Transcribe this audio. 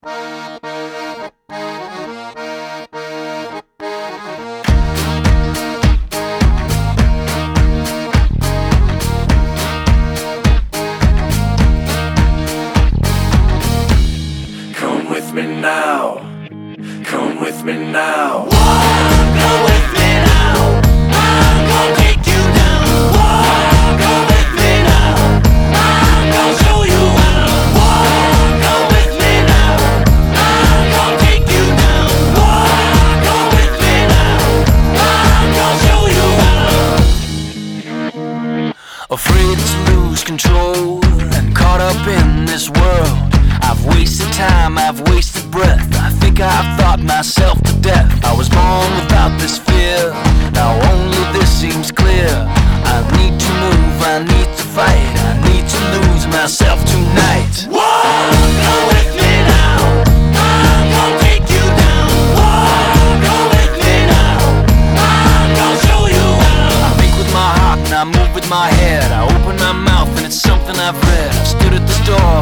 Come with me now. Come with me now. Afraid to lose control and caught up in this world. I've wasted time, I've wasted breath. I think I've thought myself to death. I was born without this fear. Now only this seems clear. I need to move, I need to fight. I need to lose myself tonight. Come with with my head. I open my mouth and it's something I've read. I stood at the door.